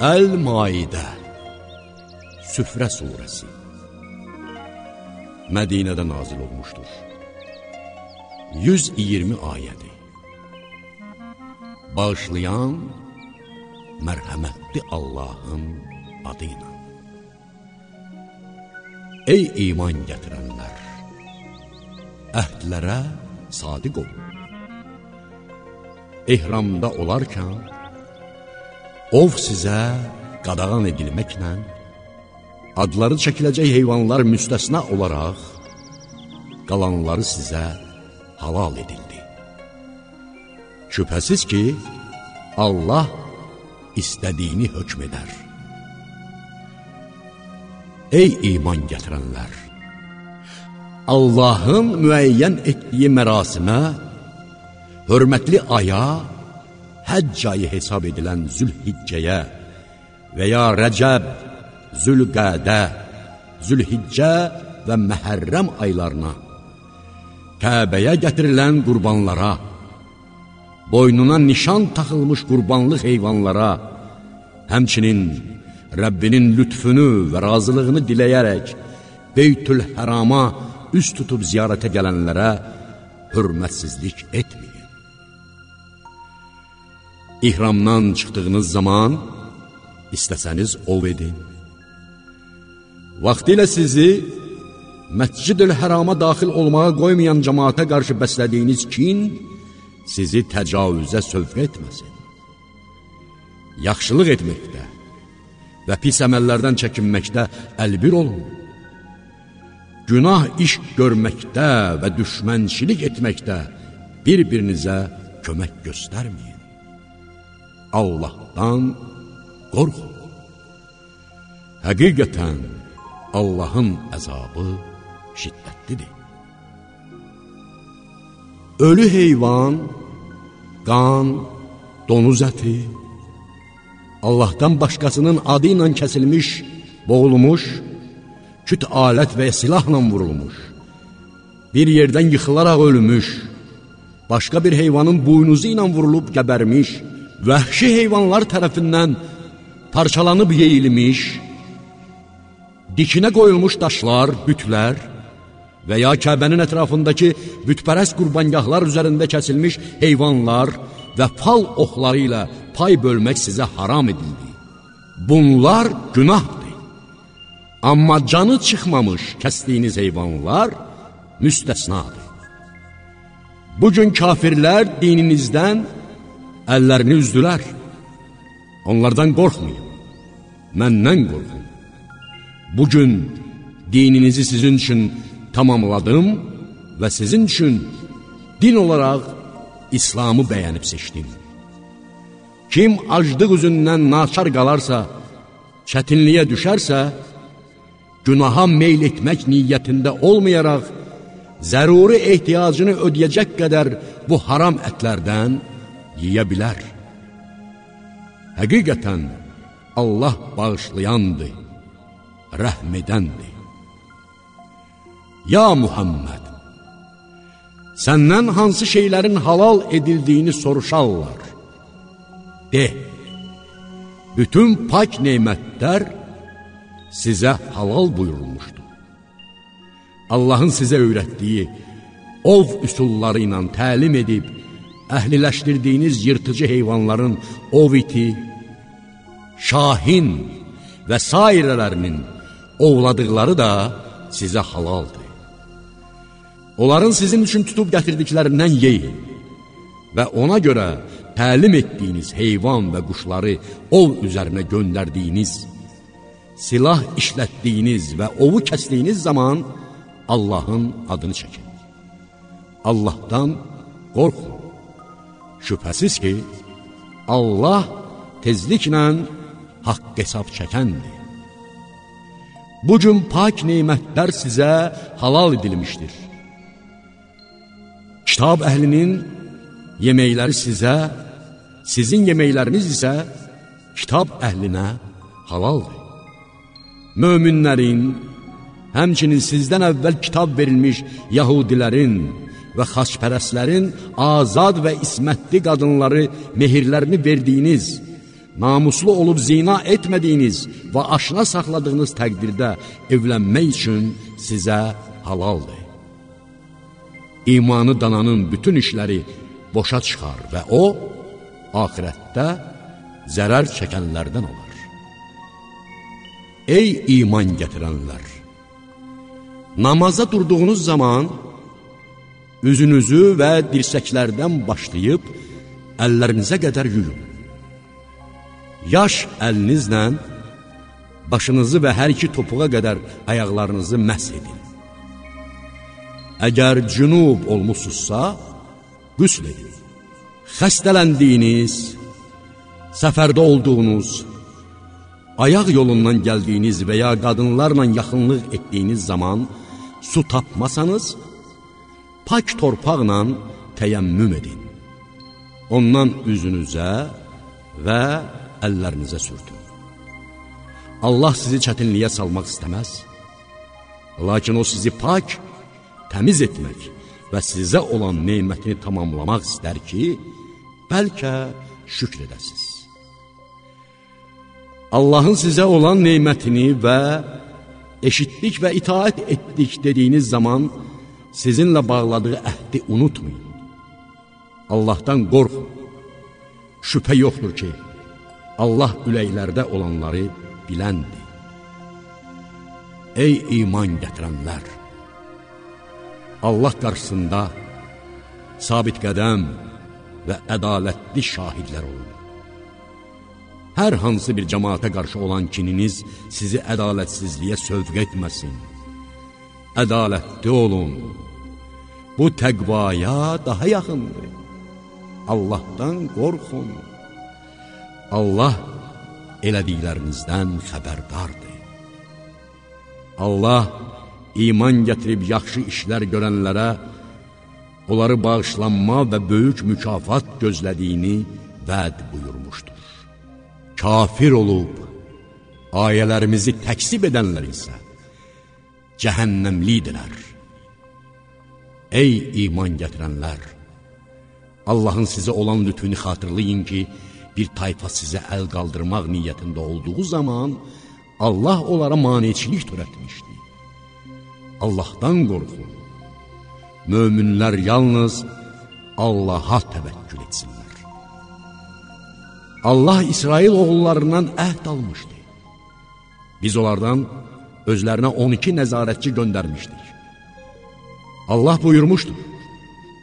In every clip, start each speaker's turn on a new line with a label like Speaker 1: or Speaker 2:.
Speaker 1: Əl-Maidə Süfrə surəsi Mədinədə nazil olmuşdur. 120 ayədir. Bağışlayan mərhəmətli Allahın adı ilə. Ey iman gətirənlər! Əhdlərə sadiq olun. Ehramda olarkən, ov sizə qadağan edilməklə, adları çəkiləcək heyvanlar müstəsna olaraq, qalanları sizə halal edildi. Şübhəsiz ki, Allah istədiyini hökm edər. Ey iman gətirənlər! Allahın müəyyən etdiyi mərasimə, hörmətli aya, həcc ayı hesab edilən zülhiccəyə və ya rəcəb, zülqədə, zülhiccə və məhərrəm aylarına, Kəbəyə gətirilən qurbanlara, boynuna nişan taxılmış qurbanlıq heyvanlara, həmçinin Rəbbinin lütfünü və razılığını diləyərək Beytül Hərama üst tutub ziyarətə gələnlərə hörmətsizlik etməyin. İhramdan çıxdığınız zaman istəsəniz ov edin. Vaxtilə sizi Məscid-ül Hərama daxil olmağa qoymayan cəmaata qarşı bəslədiyiniz kin sizi təcavüzə sövq etməsin. Yaxşılıq etməkdə və pis əməllərdən çəkinməkdə əlbir olun. Günah iş görməkdə və düşmənçilik etməkdə bir-birinizə kömək göstərməyin. Allahdan qorxun. Həqiqətən Allahın əzabı şiddətlidir. Ölü heyvan, qan, donuz əti, Allahdan başqasının adı ilə kəsilmiş, boğulmuş, küt alət və silahla vurulmuş, bir yerdən yıxılaraq ölmüş, başqa bir heyvanın buynuzu ilə vurulub gəbərmiş, vəhşi heyvanlar tərəfindən parçalanıb yeyilmiş, dikinə qoyulmuş daşlar, bütlər və ya Kəbənin ətrafındakı bütpərəst qurbangahlar üzərində kəsilmiş heyvanlar və fal oxları ilə pay bölmək sizə haram edildi. Bunlar günahdır. Amma canı çıxmamış kəsdiyiniz heyvanlar müstəsnadır. Bugün kafirlər dininizdən əllərini üzdülər. Onlardan qorxmayın, məndən qorxun. Bugün dininizi sizin üçün tamamladım və sizin üçün din olaraq İslamı bəyənib seçdim. Kim aclıq üzündən naçar qalarsa, çətinliyə düşərsə, günaha meyl etmək niyyətində olmayaraq, zəruri ehtiyacını ödəyəcək qədər bu haram ətlərdən yiyə bilər. Həqiqətən, Allah bağışlayandır, rəhm edəndir. Ya Muhammed, səndən hansı şeylərin halal edildiyini soruşarlar. De, bütün pak neymətlər sizə halal buyurulmuşdur. Allahın sizə öyrətdiyi ov üsulları ilə təlim edib, əhliləşdirdiyiniz yırtıcı heyvanların ov iti, şahin və sairələrinin ovladıqları da sizə halaldır. Onların sizin üçün tutub gətirdiklərindən yeyin və ona görə təlim etdiyiniz heyvan və quşları ov üzərinə göndərdiyiniz, silah işlətdiyiniz və ovu kəsdiyiniz zaman Allahın adını çəkin. Allahdan qorxun. Şübhəsiz ki, Allah tezliklə haqq hesab çəkəndir. Bugün pak neymətlər sizə halal edilmişdir. Kitab əhlinin yeməkləri sizə, sizin yeməkləriniz isə kitab əhlinə halaldır. Möminlərin, həmçinin sizdən əvvəl kitab verilmiş yahudilərin və xaçpərəslərin azad və ismətli qadınları mehirlərini verdiyiniz namuslu olub zina etmədiyiniz və aşına saxladığınız təqdirdə evlənmək üçün sizə halaldır. İmanı dananın bütün işləri boşa çıxar və o, ahirətdə zərər çəkənlərdən olar. Ey iman gətirənlər! Namaza durduğunuz zaman üzünüzü və dirsəklərdən başlayıb əllərinizə qədər yuyun. Yaş əlinizlə başınızı və hər iki topuğa qədər ayaqlarınızı məhz edin. Əgər cünub olmusunuzsa, qüsl edin. Xəstələndiyiniz, səfərdə olduğunuz, ayaq yolundan gəldiyiniz və ya qadınlarla yaxınlıq etdiyiniz zaman su tapmasanız, pak torpaqla təyəmmüm edin. Ondan üzünüzə və əllərinizə sürtün. Allah sizi çətinliyə salmaq istəməz, lakin o sizi pak, təmiz etmək və sizə olan neymətini tamamlamaq istər ki, bəlkə şükr edəsiz. Allahın sizə olan neymətini və eşitdik və itaət etdik dediyiniz zaman sizinlə bağladığı əhdi unutmayın. Allahdan qorxun. Şübhə yoxdur ki, Allah üləklərdə olanları biləndir. Ey iman gətirənlər! Allah qarşısında sabit qədəm və ədalətli şahidlər olun. Hər hansı bir cəmaata qarşı olan kininiz sizi ədalətsizliyə sövq etməsin. Ədalətli olun. Bu təqvaya daha yaxındır. Allahdan qorxun. Allah elədiklərinizdən xəbərdardır. Allah iman gətirib yaxşı işlər görənlərə onları bağışlanma və böyük mükafat gözlədiyini vəd buyurmuşdur. Kafir olub, ayələrimizi təksib edənlər isə cəhənnəmlidilər. Ey iman gətirənlər! Allahın sizə olan lütfünü xatırlayın ki, bir tayfa sizə əl qaldırmaq niyyətində olduğu zaman Allah onlara maneçilik törətmişdi. Allahdan qorxun. Möminlər yalnız Allaha təvəkkül etsinlər. Allah İsrail oğullarından əhd almışdı. Biz onlardan özlərinə 12 nəzarətçi göndərmişdik. Allah buyurmuşdur,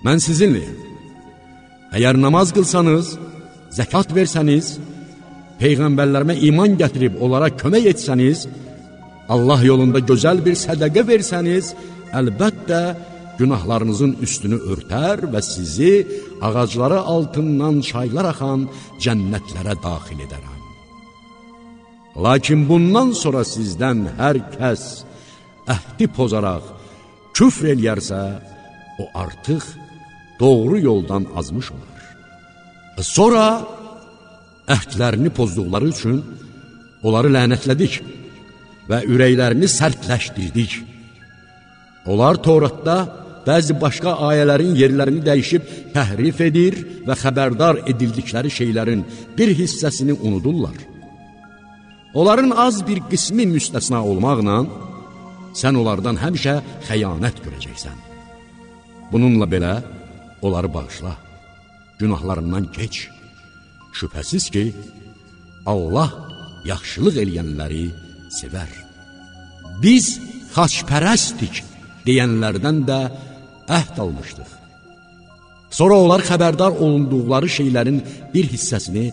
Speaker 1: mən sizinləyəm. Əgər namaz qılsanız, zəkat versəniz, Peyğəmbərlərimə iman gətirib onlara kömək etsəniz, Allah yolunda gözəl bir sədəqə versəniz, əlbəttə günahlarınızın üstünü örtər və sizi ağacları altından çaylar axan cənnətlərə daxil edərəm. Lakin bundan sonra sizdən hər kəs əhdi pozaraq küfr eləyərsə, o artıq doğru yoldan azmış olar. Sonra əhdlərini pozduqları üçün onları lənətlədik və ürəklərini sərtləşdirdik. Onlar Toratda bəzi başqa ayələrin yerlərini dəyişib təhrif edir və xəbərdar edildikləri şeylərin bir hissəsini unudurlar. Onların az bir qismi müstəsna olmaqla, sən onlardan həmişə xəyanət görəcəksən. Bununla belə, onları bağışla, günahlarından keç. Şübhəsiz ki, Allah yaxşılıq eləyənləri sevər. Biz xaçpərəstik deyənlərdən də əhd almışdıq. Sonra onlar xəbərdar olunduqları şeylərin bir hissəsini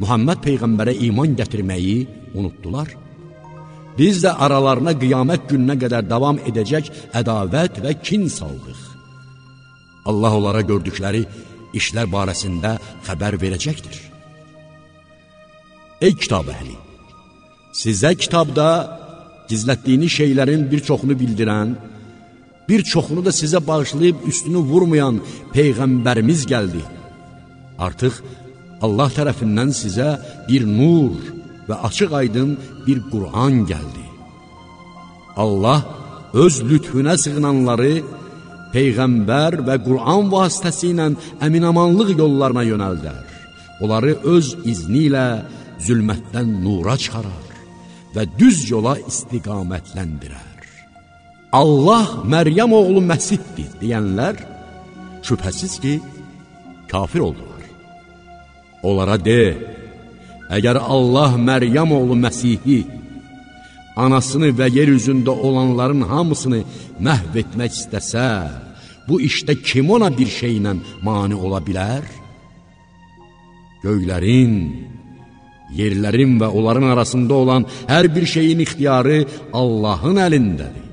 Speaker 1: Muhammed Peyğəmbərə iman gətirməyi unutdular. Biz də aralarına qiyamət gününə qədər davam edəcək ədavət və kin saldıq. Allah onlara gördükləri işlər barəsində xəbər verəcəkdir. Ey kitab əhli! Sizə kitabda gizlətdiyiniz şeylərin bir çoxunu bildirən, bir çoxunu da sizə bağışlayıb üstünü vurmayan Peyğəmbərimiz gəldi. Artıq Allah tərəfindən sizə bir nur və açıq aydın bir Qur'an gəldi. Allah öz lütfünə sığınanları Peyğəmbər və Qur'an vasitəsi ilə əminamanlıq yollarına yönəldər. onları öz izni ilə zülmətdən nura çıxarar və düz yola istiqamətləndirər. Allah Məryəm oğlu Məsihdir deyənlər şübhəsiz ki, kafir oldular. Onlara de, əgər Allah Məryəm oğlu Məsihi, anasını və yer üzündə olanların hamısını məhv etmək istəsə, bu işdə kim ona bir şeylə mani ola bilər? Göylərin, yerlərin və onların arasında olan hər bir şeyin ixtiyarı Allahın əlindədir.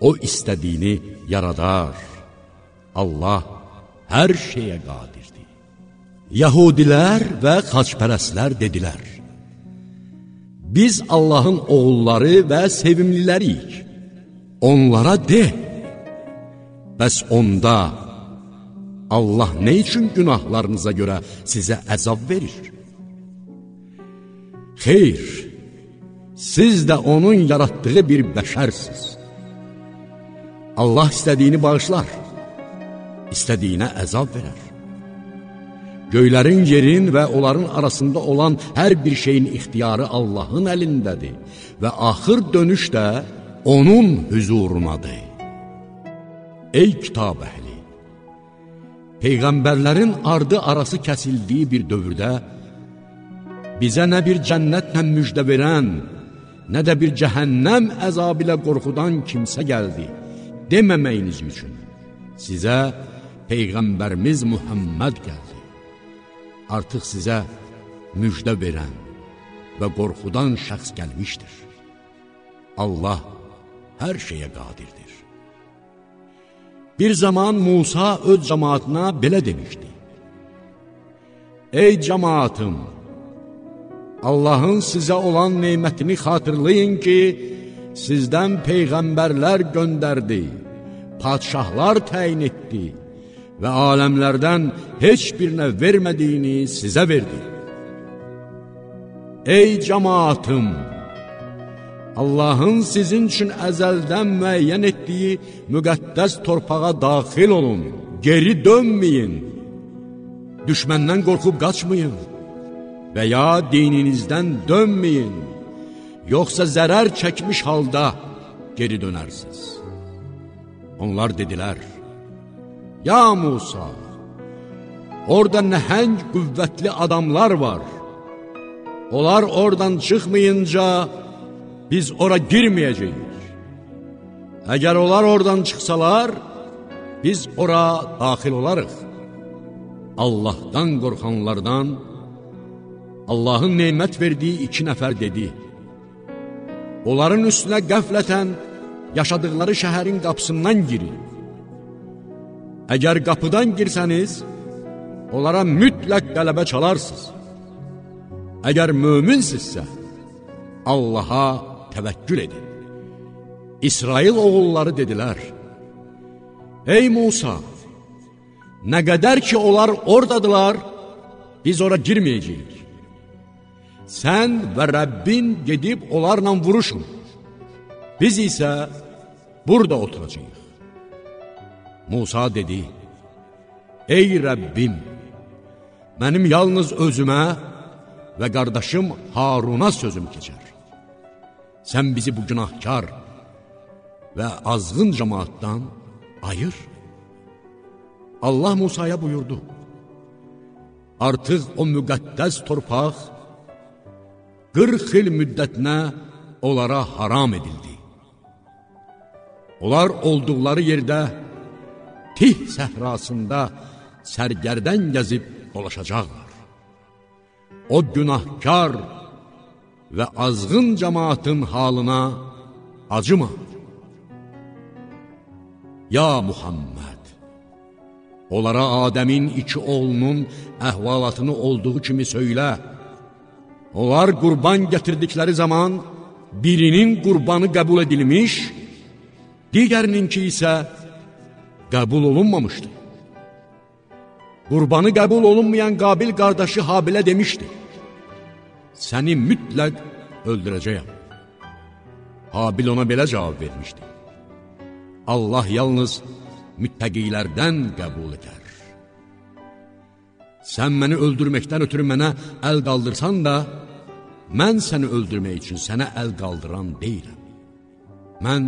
Speaker 1: O istədiyini yaradar. Allah hər şeyə qadirdir. Yahudilər və xaçpərəslər dedilər, Biz Allahın oğulları və sevimliləriyik. Onlara de, bəs onda Allah nə üçün günahlarınıza görə sizə əzab verir? Xeyr, siz də onun yaratdığı bir bəşərsiz. Allah istədiyini bağışlar, istədiyinə əzab verər. Göylərin, yerin və onların arasında olan hər bir şeyin ixtiyarı Allahın əlindədir və axır dönüş də onun hüzurunadır. Ey kitab əhli! Peyğəmbərlərin ardı arası kəsildiyi bir dövrdə bizə nə bir cənnətlə müjdə verən, nə də bir cəhənnəm əzab ilə qorxudan kimsə gəldi deməməyiniz üçün sizə Peyğəmbərimiz Muhammed gəldi artıq sizə müjdə verən və qorxudan şəxs gəlmişdir. Allah hər şeyə qadirdir. Bir zaman Musa öz cəmaatına belə demişdi. Ey cəmaatım! Allahın sizə olan neymətini xatırlayın ki, sizdən peyğəmbərlər göndərdi, padşahlar təyin etdi və aləmlərdən heç birinə vermədiyini sizə verdi. Ey cəmaatım! Allahın sizin üçün əzəldən müəyyən etdiyi müqəddəs torpağa daxil olun, geri dönməyin, düşməndən qorxub qaçmayın və ya dininizdən dönməyin, yoxsa zərər çəkmiş halda geri dönərsiniz. Onlar dedilər, Ya Musa, orada nəhəng qüvvətli adamlar var. Onlar oradan çıxmayınca biz ora girməyəcəyik. Əgər onlar oradan çıxsalar, biz ora daxil olarıq. Allahdan qorxanlardan Allahın neymət verdiyi iki nəfər dedi. Onların üstünə qəflətən yaşadıkları şəhərin qapısından girin. Əgər qapıdan girsəniz, onlara mütləq qələbə çalarsınız. Əgər möminsizsə, Allaha təvəkkül edin. İsrail oğulları dedilər, Ey Musa, nə qədər ki onlar oradadılar, biz ora girməyəcəyik. Sən və Rəbbin gedib onlarla vuruşun. Biz isə burada oturacağıq. Musa dedi, Ey Rəbbim, mənim yalnız özümə və qardaşım Haruna sözüm keçər. Sən bizi bu günahkar və azğın cəmaatdan ayır. Allah Musaya buyurdu, Artıq o müqəddəs torpaq 40 il müddətinə onlara haram edildi. Onlar olduqları yerdə Tih səhrasında sərgərdən gəzib dolaşacaqlar. O günahkar və azğın cəmaatın halına acıma. Ya Muhammed! Onlara Adəmin iki oğlunun əhvalatını olduğu kimi söylə. Onlar qurban gətirdikləri zaman birinin qurbanı qəbul edilmiş, digərininki isə qəbul olunmamışdı. Qurbanı qəbul olunmayan Qabil qardaşı Habilə demişdi, səni mütləq öldürəcəyəm. Habil ona belə cavab vermişdi, Allah yalnız müttəqilərdən qəbul edər. sən məni öldürməkdən ötürü mənə əl qaldırsan da, mən səni öldürmək üçün sənə əl qaldıran deyiləm. Mən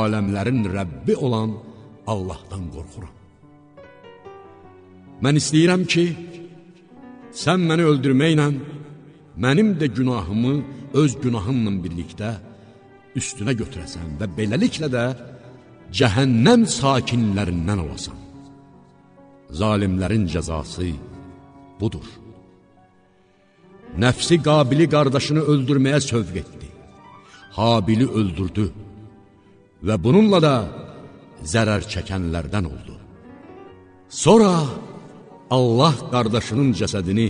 Speaker 1: aləmlərin Rəbbi olan Allahdan qorxuram. Mən istəyirəm ki, sən məni öldürməklə, mənim də günahımı öz günahımla birlikdə üstünə götürəsən və beləliklə də cəhənnəm sakinlərindən olasan. Zalimlərin cəzası budur. Nəfsi Qabili qardaşını öldürməyə sövq etdi. Habili öldürdü və bununla da zərər çəkənlərdən oldu. Sonra Allah qardaşının cəsədini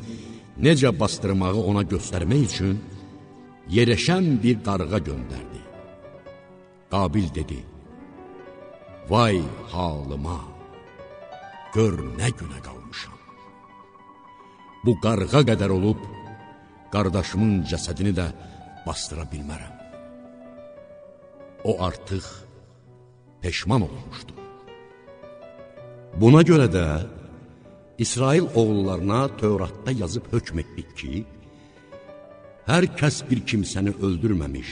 Speaker 1: necə bastırmağı ona göstərmək üçün yerəşən bir qarğa göndərdi. Qabil dedi, Vay halıma, gör nə günə qalmışam. Bu qarğa qədər olub, qardaşımın cəsədini də bastıra bilmərəm. O artıq peşman olmuşdu. Buna görə də İsrail oğullarına Tövratda yazıb hökm etdik ki, hər kəs bir kimsəni öldürməmiş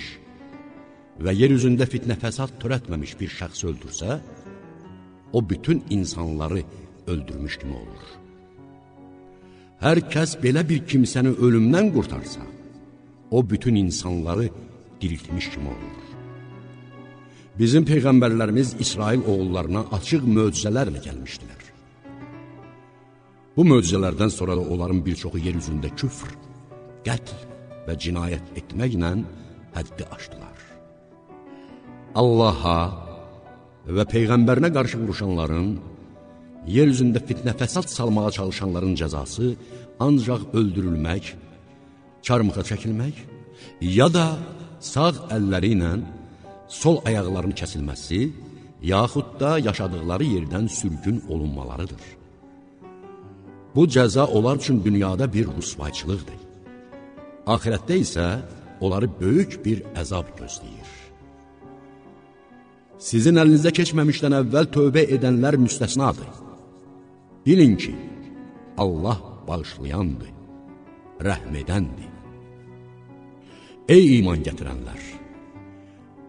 Speaker 1: və yer üzündə fitnə fəsad törətməmiş bir şəxs öldürsə, o bütün insanları öldürmüş kimi olur. Hər kəs belə bir kimsəni ölümdən qurtarsa, o bütün insanları diriltmiş kimi olur. Bizim peyğəmbərlərimiz İsrail oğullarına açıq möcüzələrlə gəlmişdilər. Bu möcüzələrdən sonra da onların bir çoxu yer üzündə küfr, qətl və cinayət etməklə həddi aşdılar. Allaha və Peyğəmbərinə qarşı vuruşanların, yer üzündə fitnə fəsad salmağa çalışanların cəzası ancaq öldürülmək, çarmıxa çəkilmək, ya da sağ əlləri ilə sol ayaqlarının kəsilməsi, yaxud da yaşadıqları yerdən sürgün olunmalarıdır. Bu cəza onlar üçün dünyada bir rusvayçılıqdır. Ahirətdə isə onları böyük bir əzab gözləyir. Sizin əlinizə keçməmişdən əvvəl tövbə edənlər müstəsnadır. Bilin ki, Allah bağışlayandır, rəhm edəndir. Ey iman gətirənlər!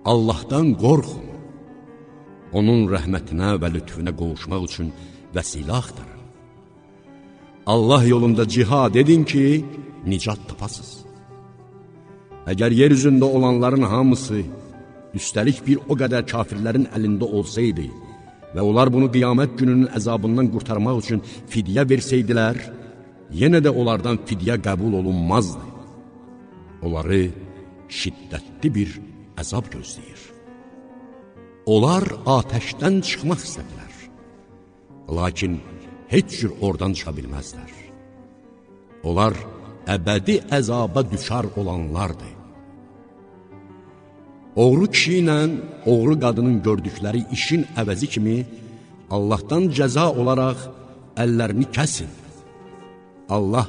Speaker 1: Allahdan qorxun, onun rəhmətinə və lütfüne qovuşmaq üçün vəsilə axtarın. Allah yolunda cihad edin ki, nicat tapasız. Əgər yer üzündə olanların hamısı, üstəlik bir o qədər kafirlərin əlində olsaydı və onlar bunu qiyamət gününün əzabından qurtarmaq üçün fidyə versəydilər, yenə də onlardan fidyə qəbul olunmazdı. Onları şiddətli bir əzab gözləyir. Onlar atəşdən çıxmaq istədilər. Lakin heç cür oradan çıxa bilməzlər. Onlar əbədi əzaba düşar olanlardır. Oğru kişi ilə oğru qadının gördükləri işin əvəzi kimi Allahdan cəza olaraq əllərini kəsin. Allah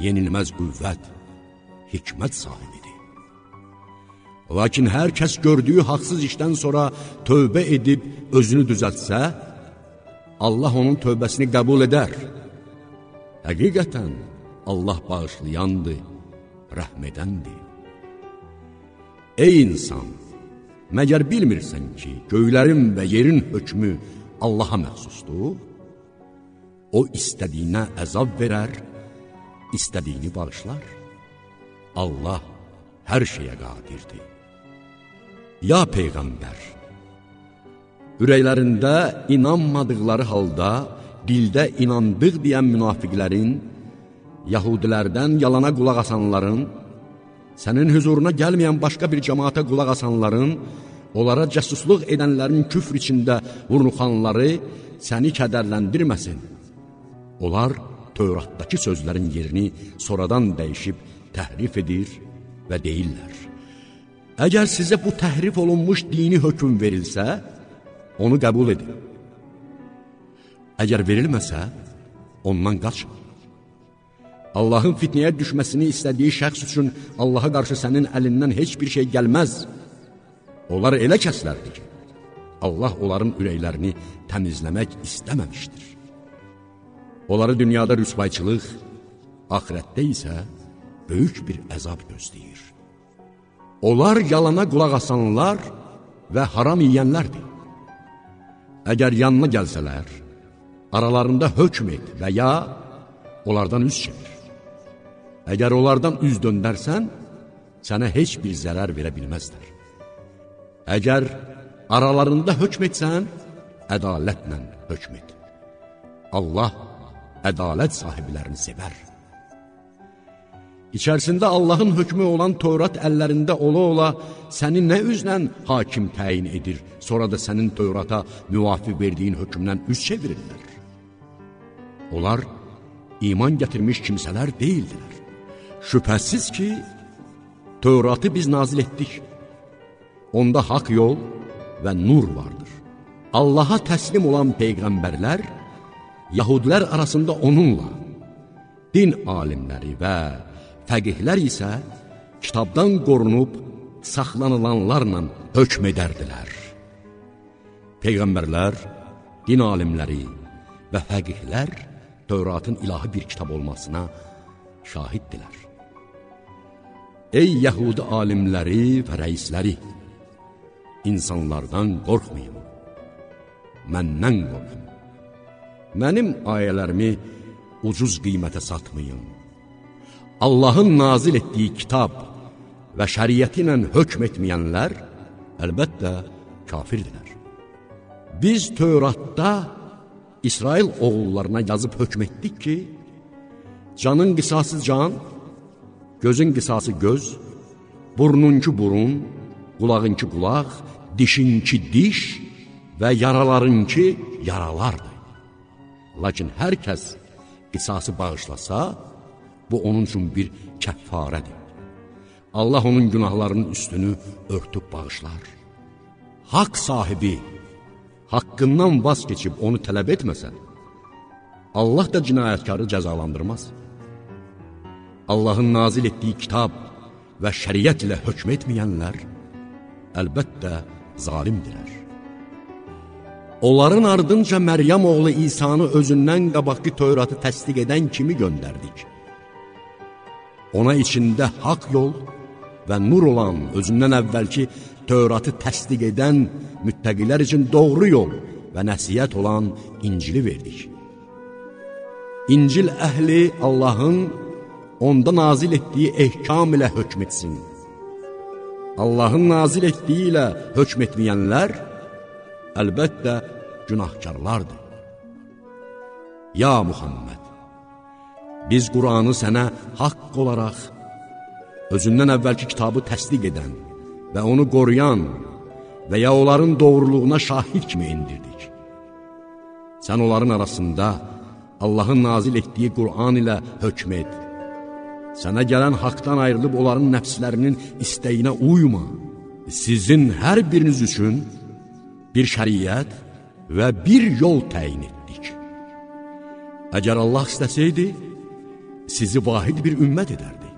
Speaker 1: yenilməz qüvvət, hikmət sahibidir. Lakin hər kəs gördüyü haqsız işdən sonra tövbə edib özünü düzəltsə, Allah onun tövbəsini qəbul edər. Həqiqətən, Allah bağışlayandır, rəhm edəndir. Ey insan, məgər bilmirsən ki, göylərin və yerin hökmü Allaha məxsusdur? O istədiyinə əzab verər, istədiyini bağışlar. Allah hər şeyə qadirdir. Ya Peyğəmbər, ürəklərində inanmadıqları halda dildə inandıq deyən münafiqlərin, yahudilərdən yalana qulaq asanların, sənin hüzuruna gəlməyən başqa bir cəmaata qulaq asanların, onlara cəsusluq edənlərin küfr içində vurnuxanları səni kədərləndirməsin. Onlar Tövratdakı sözlərin yerini sonradan dəyişib təhrif edir və deyirlər. Əgər sizə bu təhrif olunmuş dini hökum verilsə, onu qəbul edin. Əgər verilməsə, ondan qaçın. Allahın fitnəyə düşməsini istədiyi şəxs üçün Allaha qarşı sənin əlindən heç bir şey gəlməz. Onlar elə kəslərdir ki, Allah onların ürəklərini təmizləmək istəməmişdir. Onları dünyada rüsvayçılıq, ahirətdə isə böyük bir əzab gözləyir. Onlar yalana qulaq asanlar və haram yiyənlərdir. Əgər yanına gəlsələr, aralarında hökm et və ya onlardan üz çevir. Əgər onlardan üz döndərsən, sənə heç bir zərər verə bilməzlər. Əgər aralarında hökm etsən, ədalətlə hökm et. Allah ədalət sahiblərini sevər. İçərisində Allahın hökmü olan Tövrat əllərində ola-ola səni nə üzlə hakim təyin edir, sonra da sənin Tövrata müvafiq verdiyin hökmdən üz çevirirlər. Onlar iman gətirmiş kimsələr deyildilər. Şübhəsiz ki, Tövratı biz nazil etdik. Onda haq yol və nur vardır. Allaha təslim olan peyğəmbərlər, Yahudilər arasında onunla, din alimləri və Fəqihlər isə kitabdan qorunub saxlanılanlarla hökm edərdilər. Peyğəmbərlər, din alimləri və fəqihlər Tövratın ilahi bir kitab olmasına şahiddilər. Ey Yəhudi alimləri və rəisləri, insanlardan qorxmayın, məndən qorxun. Mənim ayələrimi ucuz qiymətə satmayın. Allahın nazil etdiyi kitab və şəriyyəti ilə hökm etməyənlər əlbəttə kafirdirlər. Biz Tövratda İsrail oğullarına yazıb hökm etdik ki, canın qisası can, gözün qisası göz, burnunki burun, qulağınki qulaq, dişinki diş və yaralarınki yaralardır. Lakin hər kəs qisası bağışlasa, Bu onun üçün bir kəffarədir. Allah onun günahlarının üstünü örtüb bağışlar. Haqq sahibi haqqından vaz keçib onu tələb etməsə, Allah da cinayətkarı cəzalandırmaz. Allahın nazil etdiyi kitab və şəriət ilə hökm etməyənlər əlbəttə zalimdirlər. Onların ardınca Məryəm oğlu İsa'nı özündən qabaqki Tövratı təsdiq edən kimi göndərdik. Ona içində haqq yol və nur olan, özündən əvvəlki Tövratı təsdiq edən müttəqilər üçün doğru yol və nəsiyyət olan İncili verdik. İncil əhli Allahın onda nazil etdiyi ehkam ilə hökm etsin. Allahın nazil etdiyi ilə hökm etməyənlər əlbəttə günahkarlardır. Ya Muhammed! Biz Quranı sənə haqq olaraq, özündən əvvəlki kitabı təsdiq edən və onu qoruyan və ya onların doğruluğuna şahid kimi indirdik. Sən onların arasında Allahın nazil etdiyi Qur'an ilə hökm et. Sənə gələn haqdan ayrılıb onların nəfslərinin istəyinə uyma. Sizin hər biriniz üçün bir şəriyyət və bir yol təyin etdik. Əgər Allah istəsəydi, sizi vahid bir ümmət edərdi.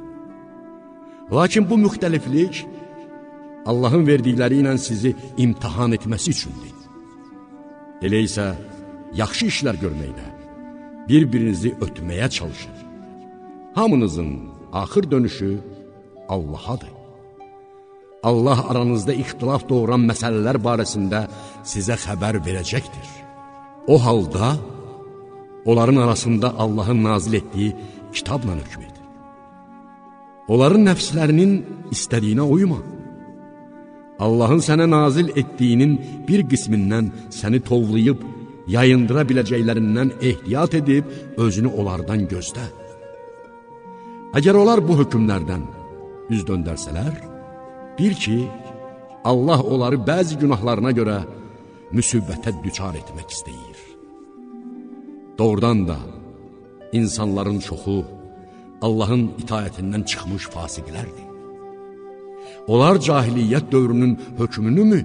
Speaker 1: Lakin bu müxtəliflik Allahın verdikləri ilə sizi imtihan etməsi üçündür. Elə isə yaxşı işlər görməklə bir-birinizi ötməyə çalışır. Hamınızın axır dönüşü Allahadır. Allah aranızda ixtilaf doğuran məsələlər barəsində sizə xəbər verəcəkdir. O halda onların arasında Allahın nazil etdiyi kitabla hökm et. Onların nəfslərinin istədiyinə uyma. Allahın sənə nazil etdiyinin bir qismindən səni tovlayıb, yayındıra biləcəklərindən ehtiyat edib, özünü onlardan gözlə. Əgər onlar bu hökmlərdən üz döndərsələr, bil ki, Allah onları bəzi günahlarına görə müsibətə düçar etmək istəyir. Doğrudan da, insanların çoxu Allahın itayətindən çıxmış fasiqlərdir. Onlar cahiliyyət dövrünün hökmünü mü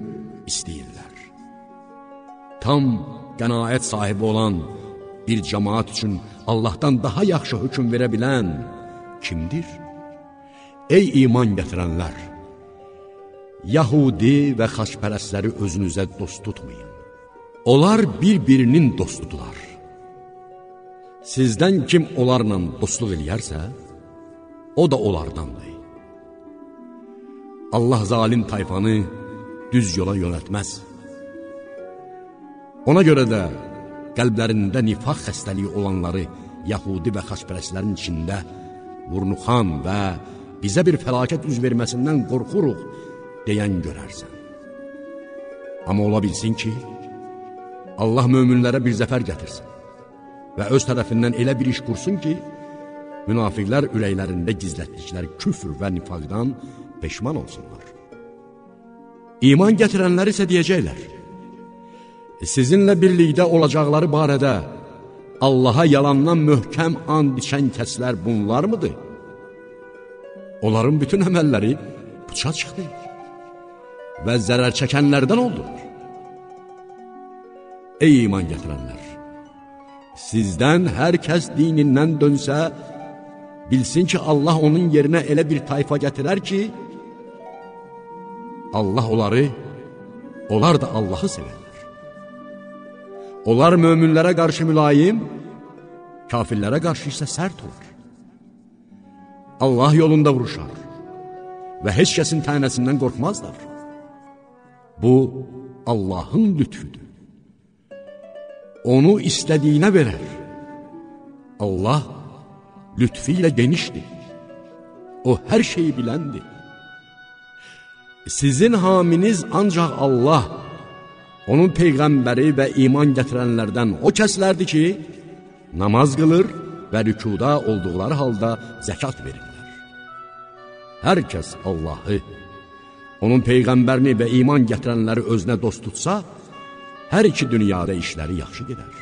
Speaker 1: istəyirlər? Tam qənaət sahibi olan bir cəmaat üçün Allahdan daha yaxşı hökm verə bilən kimdir? Ey iman gətirənlər! Yahudi və xaçpərəsləri özünüzə dost tutmayın. Onlar bir-birinin dostudular. Sizdən kim onlarla dostluq eləyərsə, o da onlardandır. Allah zalim tayfanı düz yola yönətməz. Ona görə də qəlblərində nifaq xəstəliyi olanları Yahudi və xaçpərəslərin içində vurnuxan və bizə bir fəlakət üz verməsindən qorxuruq deyən görərsən. Amma ola bilsin ki, Allah möminlərə bir zəfər gətirsin və öz tərəfindən elə bir iş qursun ki, münafiqlər ürəklərində gizlətdikləri küfr və nifaqdan peşman olsunlar. İman gətirənlər isə deyəcəklər, sizinlə birlikdə olacaqları barədə Allaha yalandan möhkəm and içən kəslər bunlar mıdır? Onların bütün əməlləri bıça çıxdı və zərər çəkənlərdən oldular. Ey iman gətirənlər! Sizdən hər kəs dinindən dönsə, bilsin ki, Allah onun yerinə elə bir tayfa gətirər ki, Allah onları, onlar da Allahı sevərlər. Onlar möminlərə qarşı mülayim, kafirlərə qarşı isə sərt olur. Allah yolunda vuruşar və heç kəsin tənəsindən qorxmazlar. Bu, Allahın lütfüdür. Onu istədiyinə verər. Allah lütfi ilə genişdir. O hər şeyi biləndir. Sizin haminiz ancaq Allah, onun peyğəmbəri və iman gətirənlərdən o kəslərdir ki, namaz qılır və rükuda olduqları halda zəkat verirlər. Hər kəs Allahı, onun peyğəmbərini və iman gətirənləri özünə dost tutsa, hər iki dünyada işləri yaxşı gedər.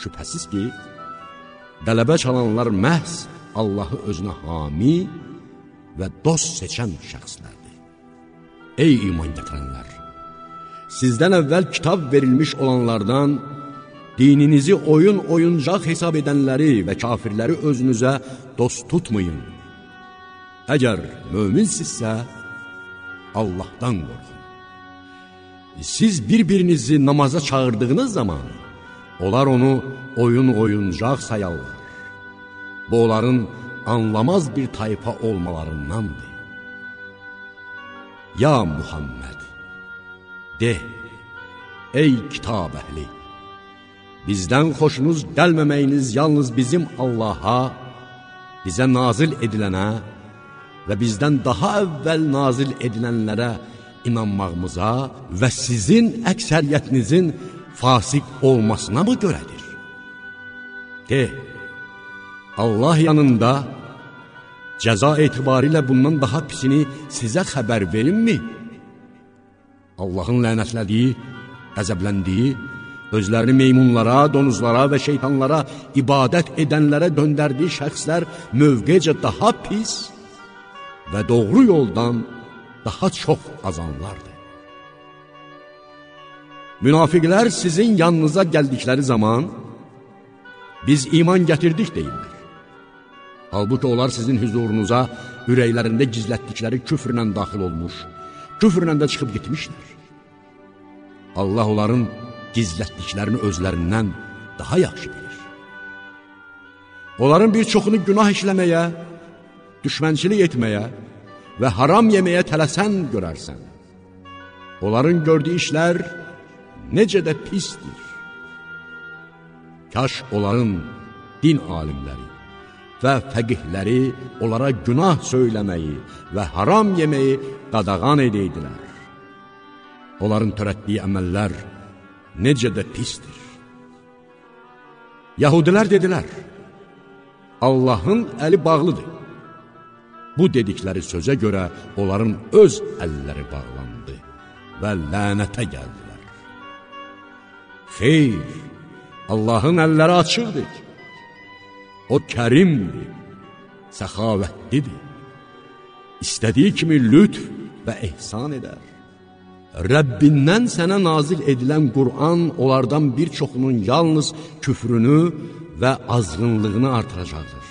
Speaker 1: Şübhəsiz ki, qələbə çalanlar məhz Allahı özünə hami və dost seçən şəxslərdir. Ey iman gətirənlər! Sizdən əvvəl kitab verilmiş olanlardan, dininizi oyun oyuncaq hesab edənləri və kafirləri özünüzə dost tutmayın. Əgər möminsinizsə, Allahdan qorxun. Siz bir-birinizi namaza çağırdığınız zaman, onlar onu oyun oyuncaq sayarlar. Bu, onların anlamaz bir tayfa olmalarındandır. Ya Muhammed, de, ey kitab əhli, bizdən xoşunuz gəlməməyiniz yalnız bizim Allaha, bizə nazil edilənə və bizdən daha əvvəl nazil edilənlərə inanmağımıza və sizin əksəriyyətinizin fasik olmasına mı görədir? De, Allah yanında cəza etibarilə bundan daha pisini sizə xəbər verinmi? Allahın lənətlədiyi, qəzəbləndiyi, özlərini meymunlara, donuzlara və şeytanlara ibadət edənlərə döndərdiyi şəxslər mövqecə daha pis və doğru yoldan daha çox azanlardır. Münafiqlər sizin yanınıza gəldikləri zaman, biz iman gətirdik deyirlər. Halbuki onlar sizin hüzurunuza ürəklərində gizlətdikləri küfrlə daxil olmuş, küfrlə də çıxıb gitmişlər. Allah onların gizlətdiklərini özlərindən daha yaxşı bilir. Onların bir çoxunu günah işləməyə, düşmənçilik etməyə və haram yeməyə tələsən görərsən. Onların gördüyü işlər necə də pisdir. Kaş onların din alimləri və fəqihləri onlara günah söyləməyi və haram yeməyi qadağan edeydilər. Onların törətdiyi əməllər necə də pisdir. Yahudilər dedilər, Allahın əli bağlıdır. Bu dedikləri sözə görə onların öz əlləri bağlandı və lənətə gəldilər. Xeyr, Allahın əlləri açıqdır. O kərimdir, səxavətlidir. İstədiyi kimi lütf və ehsan edər. Rəbbindən sənə nazil edilən Qur'an onlardan bir çoxunun yalnız küfrünü və azğınlığını artıracaqdır.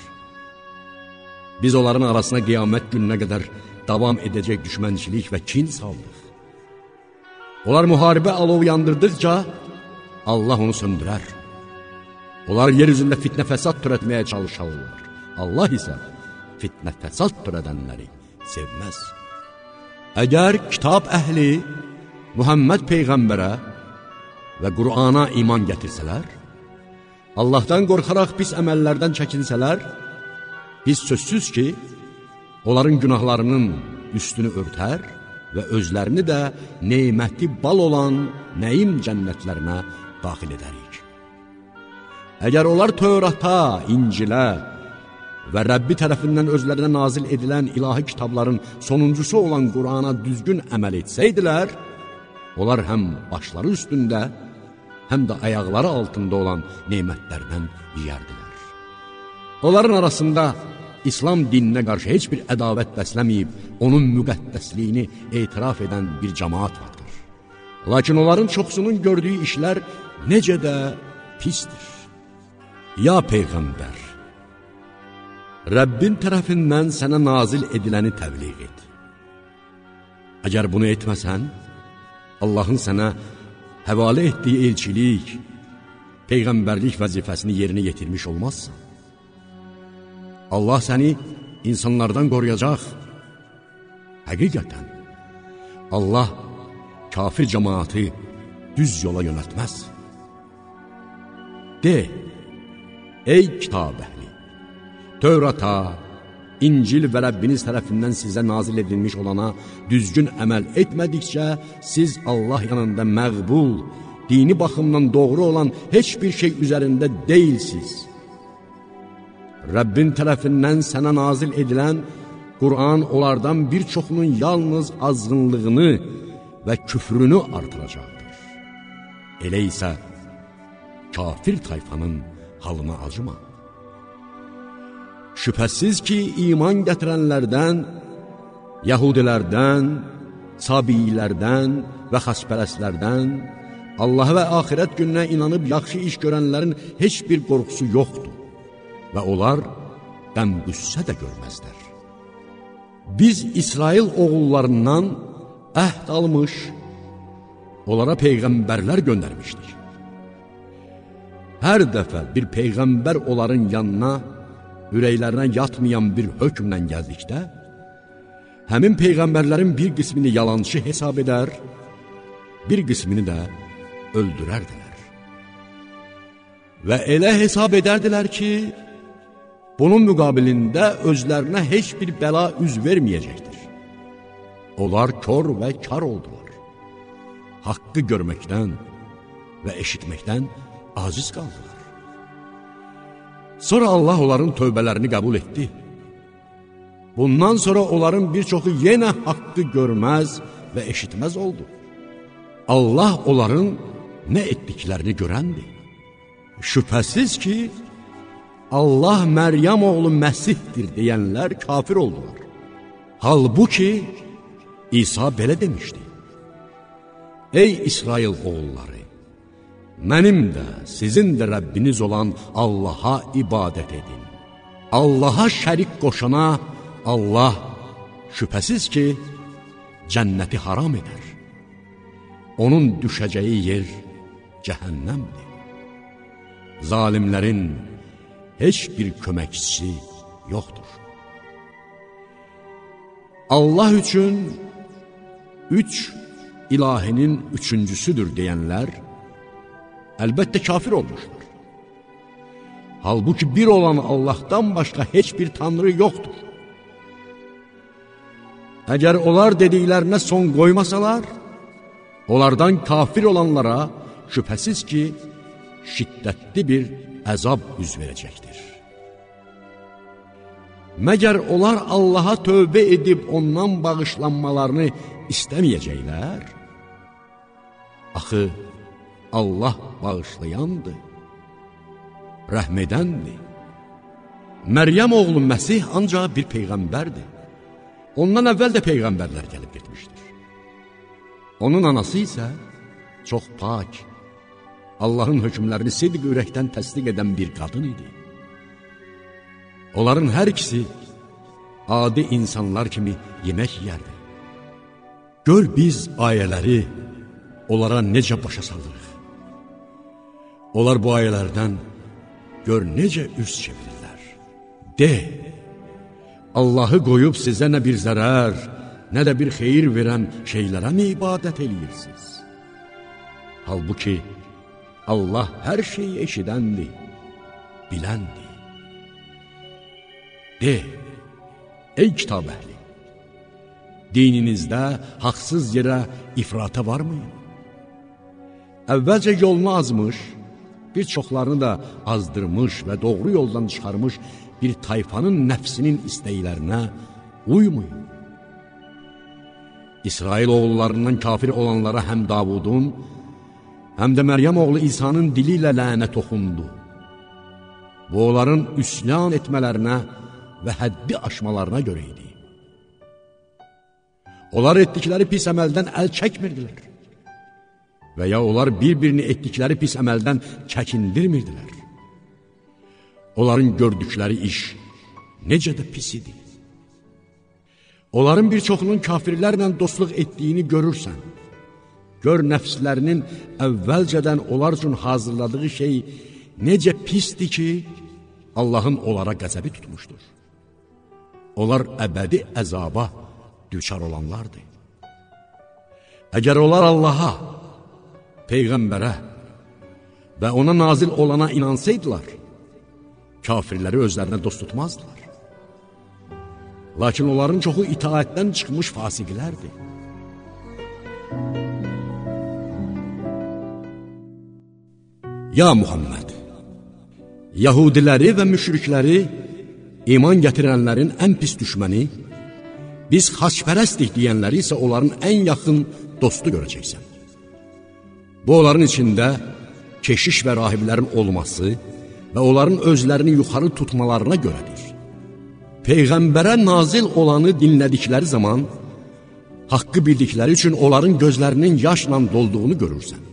Speaker 1: Biz onların arasına qiyamət gününə qədər davam edəcək düşmənçilik və kin saldıq. Onlar müharibə alov yandırdıqca Allah onu söndürər. Onlar yer üzündə fitnə fəsad törətməyə çalışarlar. Allah isə fitnə fəsad törədənləri sevməz. Əgər kitab əhli Muhammed Peyğəmbərə və Qurana iman gətirsələr, Allahdan qorxaraq pis əməllərdən çəkinsələr, biz sözsüz ki, onların günahlarının üstünü örtər və özlərini də neyməti bal olan nəyim cənnətlərinə daxil edərik. Əgər onlar Tövrata, İncilə və Rəbbi tərəfindən özlərinə nazil edilən ilahi kitabların sonuncusu olan Qurana düzgün əməl etsəydilər, onlar həm başları üstündə, həm də ayaqları altında olan neymətlərdən yiyərdilər. Onların arasında İslam dininə qarşı heç bir ədavət bəsləməyib, onun müqəddəsliyini etiraf edən bir cəmaat vardır. Lakin onların çoxsunun gördüyü işlər necə də pisdir. Ya Peyğəmbər, Rəbbin tərəfindən sənə nazil ediləni təbliğ et. Əgər bunu etməsən, Allahın sənə həvalə etdiyi elçilik, Peyğəmbərlik vəzifəsini yerinə yetirmiş olmazsan. Allah səni insanlardan qoruyacaq. Həqiqətən, Allah kafir cəmaatı düz yola yönətməz. De, ey kitab əhli, Tövrata, İncil və Rəbbiniz tərəfindən sizə nazil edilmiş olana düzgün əməl etmədikcə, siz Allah yanında məqbul, dini baxımdan doğru olan heç bir şey üzərində deyilsiz. Rəbbin tərəfindən sənə nazil edilən Qur'an onlardan bir çoxunun yalnız azğınlığını və küfrünü artıracaqdır. Elə isə kafir tayfanın halına acıma. Şübhəsiz ki, iman gətirənlərdən, Yahudilərdən, Sabiyilərdən və xaspərəslərdən, Allah və axirət gününə inanıb yaxşı iş görənlərin heç bir qorxusu yoxdur və onlar qəm-qüssə də görməzlər. Biz İsrail oğullarından əhd almış, onlara peyğəmbərlər göndərmişdik. Hər dəfə bir peyğəmbər onların yanına, ürəklərinə yatmayan bir hökmlə gəldikdə, həmin peyğəmbərlərin bir qismini yalançı hesab edər, bir qismini də öldürərdilər. Və elə hesab edərdilər ki, bunun müqabilində özlərinə heç bir bəla üz verməyəcəkdir. Onlar kör və kar oldular. Haqqı görməkdən və eşitməkdən aciz qaldılar. Sonra Allah onların tövbələrini qəbul etdi. Bundan sonra onların bir çoxu yenə haqqı görməz və eşitməz oldu. Allah onların nə etdiklərini görəndir. Şübhəsiz ki, Allah Məryəm oğlu Məsihdir deyənlər kafir oldular. Halbuki, İsa belə demişdi. Ey İsrail oğulları, mənim də, sizin də Rəbbiniz olan Allaha ibadət edin. Allaha şərik qoşana Allah şübhəsiz ki, cənnəti haram edər. Onun düşəcəyi yer cəhənnəmdir. Zalimlərin heç bir köməkçisi yoxdur. Allah üçün üç ilahinin üçüncüsüdür deyənlər, əlbəttə kafir olmuşlar. Halbuki bir olan Allahdan başqa heç bir tanrı yoxdur. Əgər onlar dediklərinə son qoymasalar, onlardan kafir olanlara şübhəsiz ki, şiddətli bir əzab üz verəcəkdir. Məgər onlar Allaha tövbə edib ondan bağışlanmalarını istəməyəcəklər? Axı, Allah bağışlayandır, rəhmədəndir. Məryəm oğlu Məsih ancaq bir peyğəmbərdir. Ondan əvvəl də peyğəmbərlər gəlib getmişdir. Onun anası isə çox pak, Allahın hökmlərini sidq ürəkdən təsdiq edən bir qadın idi. Onların hər ikisi adi insanlar kimi yemək yərdi. Gör biz ayələri onlara necə başa salırıq. Onlar bu ayələrdən gör necə üz çevirirlər. De, Allahı qoyub sizə nə bir zərər, nə də bir xeyir verən şeylərə mi ibadət eləyirsiniz? Halbuki, Allah hər şeyi eşidəndir, biləndir. De, ey kitab əhli, dininizdə haqsız yerə ifrata varmayın. Əvvəlcə yolunu azmış, bir çoxlarını da azdırmış və doğru yoldan çıxarmış bir tayfanın nəfsinin istəklərinə uymayın. İsrail oğullarından kafir olanlara həm Davudun, həm də Məryəm oğlu İsa'nın dili ilə lənət oxundu. Bu, onların üsyan etmələrinə və həddi aşmalarına görə idi. Onlar etdikləri pis əməldən əl çəkmirdilər və ya onlar bir-birini etdikləri pis əməldən çəkindirmirdilər. Onların gördükləri iş necə də pis idi. Onların bir çoxunun kafirlərlə dostluq etdiyini görürsən. Gör nəfslərinin əvvəlcədən onlar üçün hazırladığı şey necə pisdir ki, Allahın onlara qəzəbi tutmuşdur. Onlar əbədi əzaba düçar olanlardır. Əgər onlar Allaha, Peyğəmbərə və ona nazil olana inansaydılar, kafirləri özlərinə dost tutmazdılar. Lakin onların çoxu itaətdən çıxmış fasiqlərdir. Ya Muhammed! Yahudiləri və müşrikləri iman gətirənlərin ən pis düşməni, biz xaçpərəstik deyənləri isə onların ən yaxın dostu görəcəksən. Bu, onların içində keşiş və rahiblərin olması və onların özlərini yuxarı tutmalarına görədir. Peyğəmbərə nazil olanı dinlədikləri zaman, haqqı bildikləri üçün onların gözlərinin yaşla dolduğunu görürsən.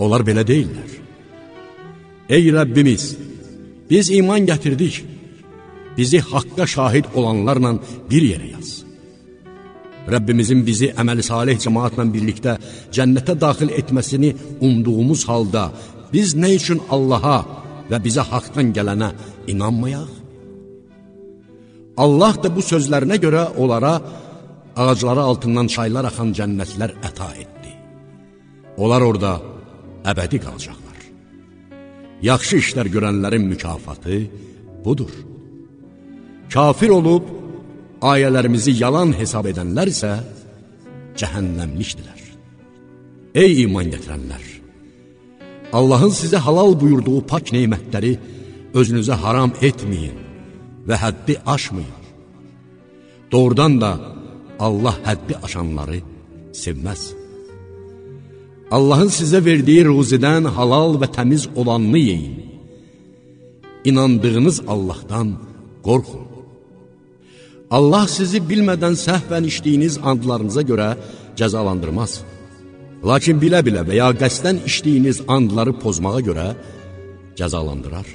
Speaker 1: Onlar belə deyirlər. Ey Rəbbimiz, biz iman gətirdik, bizi haqqa şahid olanlarla bir yerə yaz. Rəbbimizin bizi əməli salih cəmaatla birlikdə cənnətə daxil etməsini umduğumuz halda biz nə üçün Allaha və bizə haqdan gələnə inanmayaq? Allah da bu sözlərinə görə onlara ağacları altından çaylar axan cənnətlər əta etdi. Onlar orada əbədi qalacaqlar. Yaxşı işlər görənlərin mükafatı budur. Kafir olub, ayələrimizi yalan hesab edənlər isə cəhənnəmlikdirlər. Ey iman gətirənlər! Allahın sizə halal buyurduğu pak neymətləri özünüzə haram etməyin və həddi aşmayın. Doğrudan da Allah həddi aşanları sevməz. Allahın sizə verdiyi ruzidən halal və təmiz olanını yeyin. İnandığınız Allahdan qorxun. Allah sizi bilmədən səhvən işdiyiniz andlarınıza görə cəzalandırmaz. Lakin bilə-bilə və ya qəsdən işdiyiniz andları pozmağa görə cəzalandırar.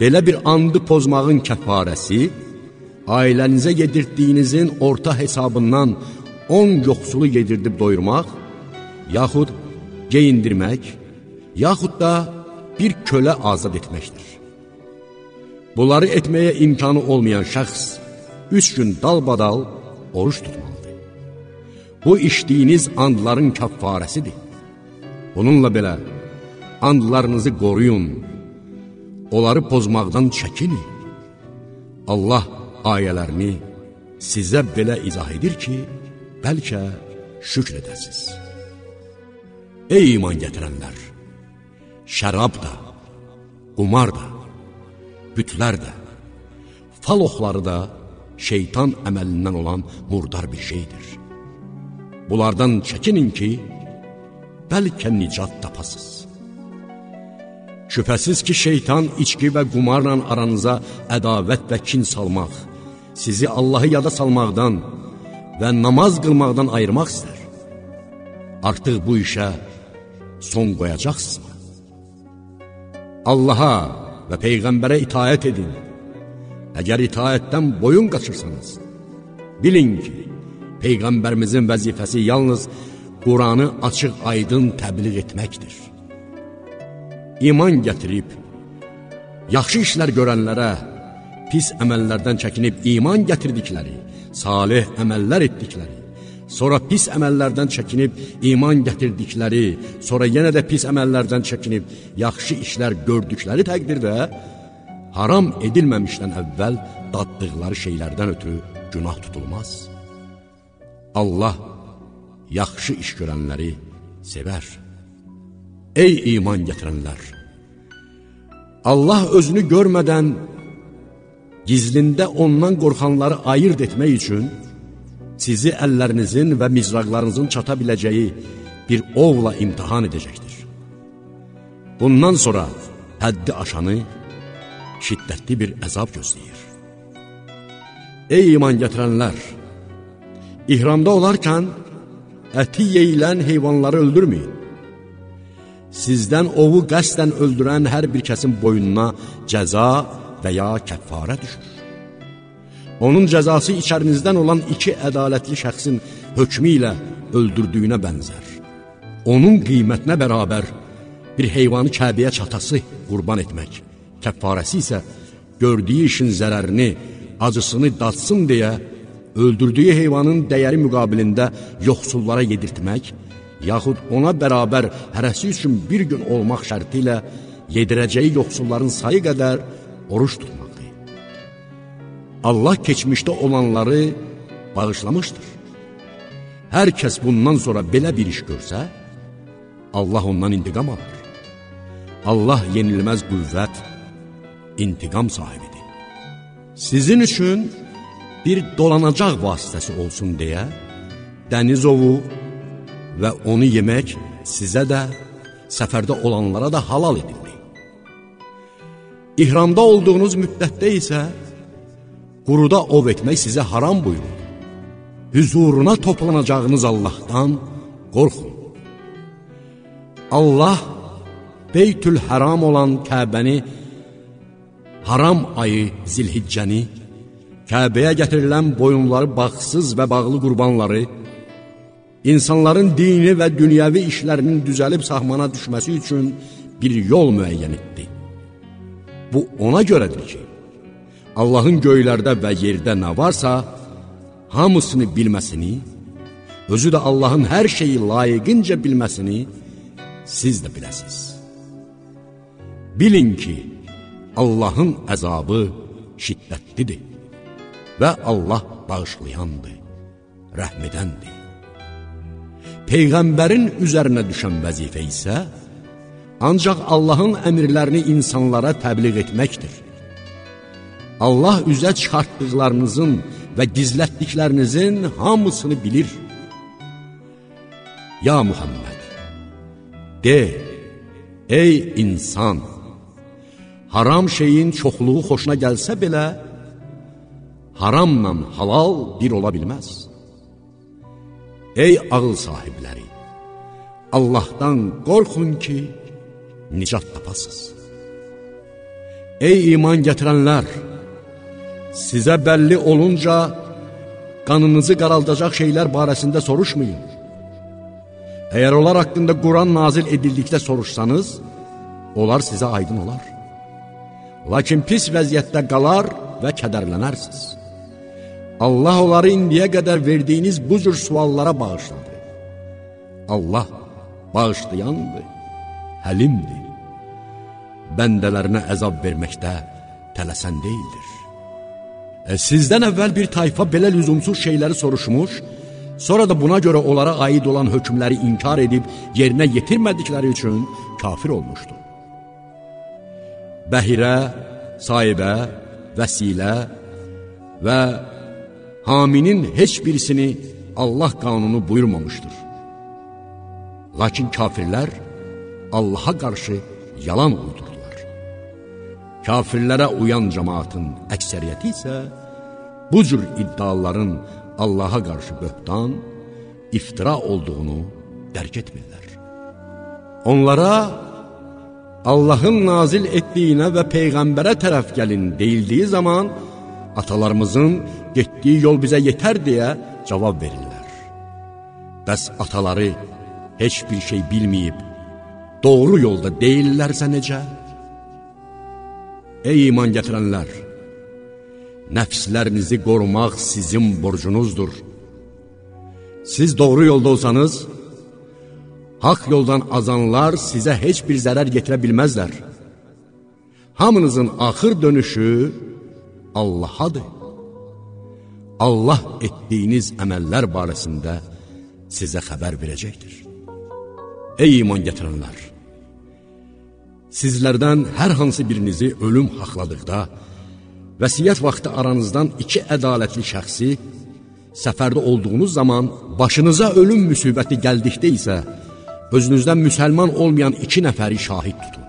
Speaker 1: Belə bir andı pozmağın kəfarəsi, ailənizə yedirtdiyinizin orta hesabından 10 yoxsulu yedirdib doyurmaq, yaxud geyindirmək, yaxud da bir kölə azad etməkdir. Bunları etməyə imkanı olmayan şəxs üç gün dalbadal oruç tutmalıdır. Bu işdiyiniz andların kəffarəsidir. Bununla belə andlarınızı qoruyun, onları pozmaqdan çəkinin. Allah ayələrini sizə belə izah edir ki, bəlkə şükr edəsiniz. Ey iman gətirənlər! Şərab da, qumar da, bütlər də, fal oxları da şeytan əməlindən olan murdar bir şeydir. Bunlardan çəkinin ki, bəlkə nicat tapasız. Şübhəsiz ki, şeytan içki və qumarla aranıza ədavət və kin salmaq, sizi Allahı yada salmaqdan və namaz qılmaqdan ayırmaq istər. Artıq bu işə son qoyacaqsınızmı? Allaha və Peyğəmbərə itaət edin. Əgər itaətdən boyun qaçırsanız, bilin ki, Peyğəmbərimizin vəzifəsi yalnız Quranı açıq aydın təbliğ etməkdir. İman gətirib, yaxşı işlər görənlərə, pis əməllərdən çəkinib iman gətirdikləri, salih əməllər etdikləri, sonra pis əməllərdən çəkinib iman gətirdikləri, sonra yenə də pis əməllərdən çəkinib yaxşı işlər gördükləri təqdirdə, haram edilməmişdən əvvəl daddıqları şeylərdən ötürü günah tutulmaz. Allah yaxşı iş görənləri sevər. Ey iman gətirənlər! Allah özünü görmədən gizlində ondan qorxanları ayırt etmək üçün sizi əllərinizin və mizraqlarınızın çata biləcəyi bir ovla imtihan edəcəkdir. Bundan sonra həddi aşanı şiddətli bir əzab gözləyir. Ey iman gətirənlər! İhramda olarkən əti yeyilən heyvanları öldürməyin. Sizdən ovu qəsdən öldürən hər bir kəsin boynuna cəza və ya kəffarə düşür. Onun cəzası içərinizdən olan iki ədalətli şəxsin hökmü ilə öldürdüyünə bənzər. Onun qiymətinə bərabər bir heyvanı kəbiyə çatası qurban etmək, kəffarəsi isə gördüyü işin zərərini, acısını datsın deyə öldürdüyü heyvanın dəyəri müqabilində yoxsullara yedirtmək, yaxud ona bərabər hərəsi üçün bir gün olmaq şərti ilə yedirəcəyi yoxsulların sayı qədər oruç tutmaqdır. Allah keçmişdə olanları bağışlamışdır. Hər kəs bundan sonra belə bir iş görsə, Allah ondan intiqam alır. Allah yenilməz qüvvət, intiqam sahibidir. Sizin üçün bir dolanacaq vasitəsi olsun deyə, dəniz ovu və onu yemək sizə də, səfərdə olanlara da halal edildi. İhramda olduğunuz müddətdə isə, quruda ov etmək sizə haram buyurur. Hüzuruna toplanacağınız Allahdan qorxun. Allah Beytül Həram olan Kəbəni, haram ayı Zilhiccəni, Kəbəyə gətirilən boyunları baxsız və bağlı qurbanları, insanların dini və dünyəvi işlərinin düzəlib sahmana düşməsi üçün bir yol müəyyən etdi. Bu ona görədir ki, Allahın göylərdə və yerdə nə varsa, hamısını bilməsini, özü də Allahın hər şeyi layiqincə bilməsini siz də biləsiniz. Bilin ki, Allahın əzabı şiddətlidir və Allah bağışlayandır, rəhmədəndir. Peyğəmbərin üzərinə düşən vəzifə isə ancaq Allahın əmirlərini insanlara təbliğ etməkdir. Allah üzə çıxartdıqlarınızın və gizlətdiklərinizin hamısını bilir. Ya Muhammed, de, ey insan, haram şeyin çoxluğu xoşuna gəlsə belə, haramla halal bir ola bilməz. Ey ağıl sahibləri! Allahdan qorxun ki, nicat tapasız. Ey iman gətirənlər! Sizə bəlli olunca qanınızı qaraldacaq şeylər barəsində soruşmayın. Əgər onlar haqqında Quran nazil edildikdə soruşsanız, onlar sizə aydın olar. Lakin pis vəziyyətdə qalar və kədərlənərsiniz. Allah onları indiyə qədər verdiyiniz bu cür suallara bağışladı. Allah bağışlayandır, həlimdir. Bəndələrinə əzab verməkdə tələsən deyildir. E, sizdən əvvəl bir tayfa belə lüzumsuz şeyləri soruşmuş, sonra da buna görə onlara aid olan hökmləri inkar edib yerinə yetirmədikləri üçün kafir olmuşdu. Bəhirə, sahibə, vəsilə və haminin heç birisini Allah qanunu buyurmamışdır. Lakin kafirlər Allaha qarşı yalan uydurdular. Kafirlərə uyan cəmaatın əksəriyyəti isə bu cür iddiaların Allaha qarşı böhtan, iftira olduğunu dərk etmirlər. Onlara Allahın nazil etdiyinə və Peyğəmbərə tərəf gəlin deyildiyi zaman, atalarımızın getdiyi yol bizə yetər deyə cavab verirlər. Bəs ataları heç bir şey bilməyib, doğru yolda deyillərsə necə? Ey iman gətirənlər! Nəfslərinizi qorumaq sizin borcunuzdur. Siz doğru yolda olsanız, haq yoldan azanlar sizə heç bir zərər getirə bilməzlər. Hamınızın axır dönüşü Allahadır. Allah etdiyiniz əməllər barəsində sizə xəbər verəcəkdir. Ey iman gətirənlər! Sizlərdən hər hansı birinizi ölüm haqladıqda, vəsiyyət vaxtı aranızdan iki ədalətli şəxsi, səfərdə olduğunuz zaman başınıza ölüm müsibəti gəldikdə isə, özünüzdən müsəlman olmayan iki nəfəri şahid tutun.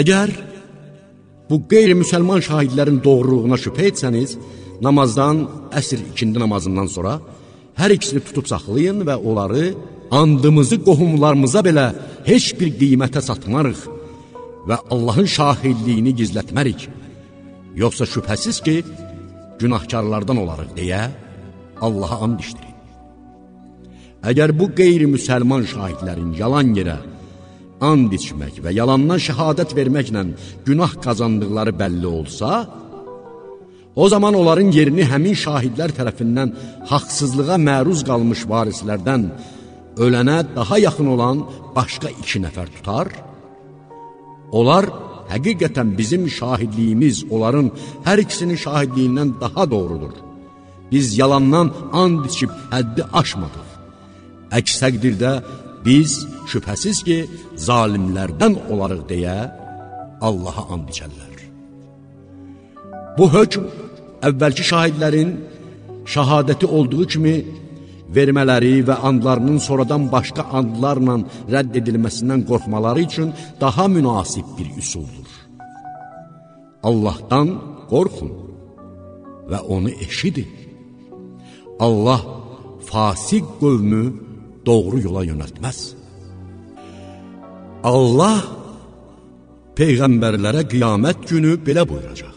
Speaker 1: Əgər bu qeyri-müsəlman şahidlərin doğruluğuna şübhə etsəniz, namazdan, əsr ikindi namazından sonra hər ikisini tutub saxlayın və onları andımızı qohumlarımıza belə heç bir qiymətə satmarıq və Allahın şahidliyini gizlətmərik. Yoxsa şübhəsiz ki, günahkarlardan olarıq deyə Allaha and işdirin. Əgər bu qeyri-müsəlman şahidlərin yalan yerə and içmək və yalandan şəhadət verməklə günah qazandıqları bəlli olsa, o zaman onların yerini həmin şahidlər tərəfindən haqsızlığa məruz qalmış varislərdən ölənə daha yaxın olan başqa iki nəfər tutar, onlar həqiqətən bizim şahidliyimiz onların hər ikisinin şahidliyindən daha doğrudur. Biz yalandan and içib həddi aşmadıq. Əks təqdirdə biz şübhəsiz ki, zalimlərdən olarıq deyə Allaha and içərlər. Bu hökm əvvəlki şahidlərin şəhadəti olduğu kimi vermələri və andlarının sonradan başqa andlarla rədd edilməsindən qorxmaları üçün daha münasib bir üsuldur. Allahdan qorxun və onu eşidin. Allah fasik qövmü doğru yola yönəltməz. Allah Peyğəmbərlərə qiyamət günü belə buyuracaq.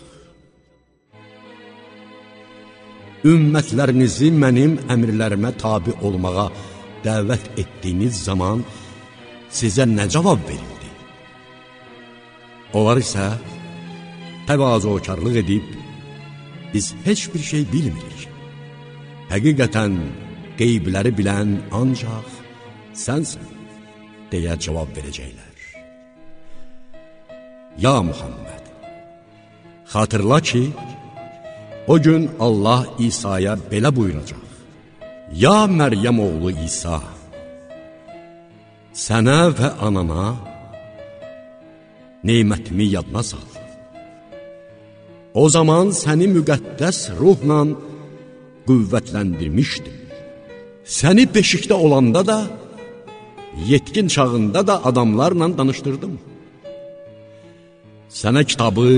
Speaker 1: Ümmətlərinizi mənim əmrlərimə tabi olmağa dəvət etdiyiniz zaman sizə nə cavab verildi? Onlar isə təvazökarlıq edib, biz heç bir şey bilmirik. Həqiqətən qeybləri bilən ancaq sənsən, deyə cavab verəcəklər. Ya Muhammed, xatırla ki, O gün Allah İsa'ya belə buyuracaq. Ya Məryəm oğlu İsa, sənə və anana neymətimi yadına sal. O zaman səni müqəddəs ruhla qüvvətləndirmişdim. Səni beşikdə olanda da, yetkin çağında da adamlarla danışdırdım. Sənə kitabı,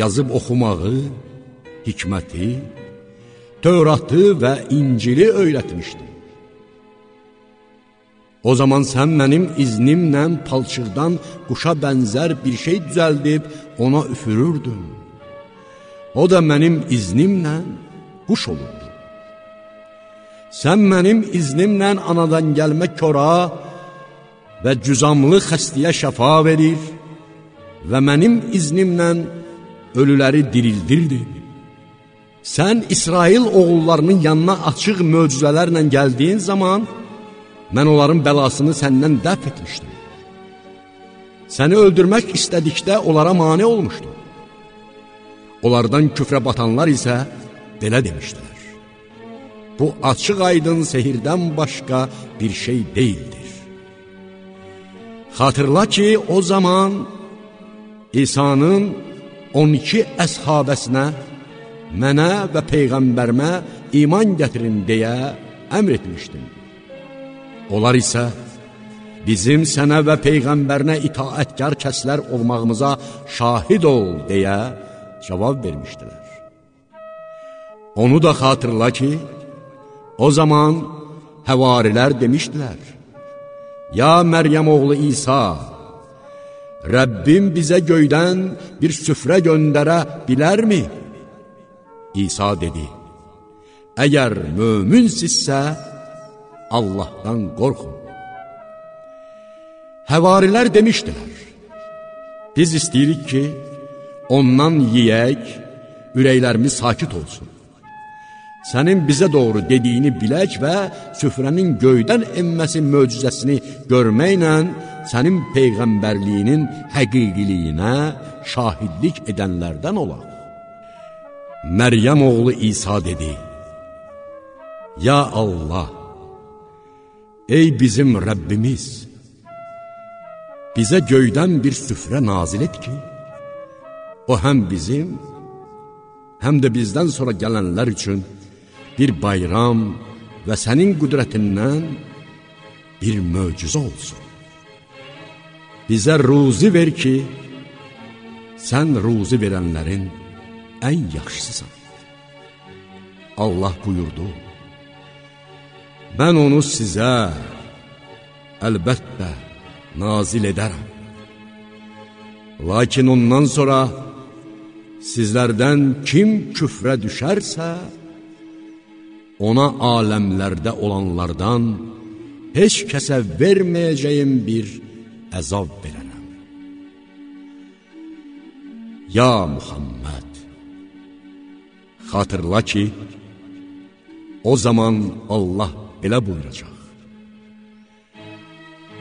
Speaker 1: yazıb oxumağı, hikməti, Tövratı və İncili öyrətmişdim. O zaman sən mənim iznimlə palçıqdan quşa bənzər bir şey düzəldib ona üfürürdün. O da mənim iznimlə quş olurdu. Sən mənim iznimlə anadan gəlmə kora və cüzamlı xəstiyə şəfa verir və mənim iznimlə ölüləri dirildirdin. Sən İsrail oğullarının yanına açıq möcüzələrlə gəldiyin zaman, mən onların bəlasını səndən dəf etmişdim. Səni öldürmək istədikdə onlara mane olmuşdum. Onlardan küfrə batanlar isə belə demişdilər. Bu açıq aydın sehirdən başqa bir şey deyildir. Xatırla ki, o zaman İsa'nın 12 əshabəsinə mənə və Peyğəmbərimə iman gətirin deyə əmr etmişdim. Onlar isə, bizim sənə və Peyğəmbərinə itaətkar kəslər olmağımıza şahid ol deyə cavab vermişdilər. Onu da xatırla ki, o zaman həvarilər demişdilər, Ya Məryəm oğlu İsa, Rəbbim bizə göydən bir süfrə göndərə bilərmi? İsa dedi, Əgər möminsizsə, Allahdan qorxun. Həvarilər demişdilər, Biz istəyirik ki, ondan yeyək, ürəklərimiz sakit olsun. Sənin bizə doğru dediyini bilək və süfrənin göydən enməsi möcüzəsini görməklə sənin peyğəmbərliyinin həqiqiliyinə şahidlik edənlərdən olaq. Məryəm oğlu İsa dedi, Ya Allah, ey bizim Rəbbimiz, bizə göydən bir süfrə nazil et ki, o həm bizim, həm də bizdən sonra gələnlər üçün bir bayram və sənin qüdrətindən bir möcüzə olsun. Bizə ruzi ver ki, sən ruzi verənlərin ən yaxşısısan. Allah buyurdu, mən onu sizə əlbəttə nazil edərəm. Lakin ondan sonra sizlərdən kim küfrə düşərsə, ona aləmlərdə olanlardan heç kəsə verməyəcəyim bir əzab verərəm. Ya Muhammed, xatırla ki, o zaman Allah belə buyuracaq.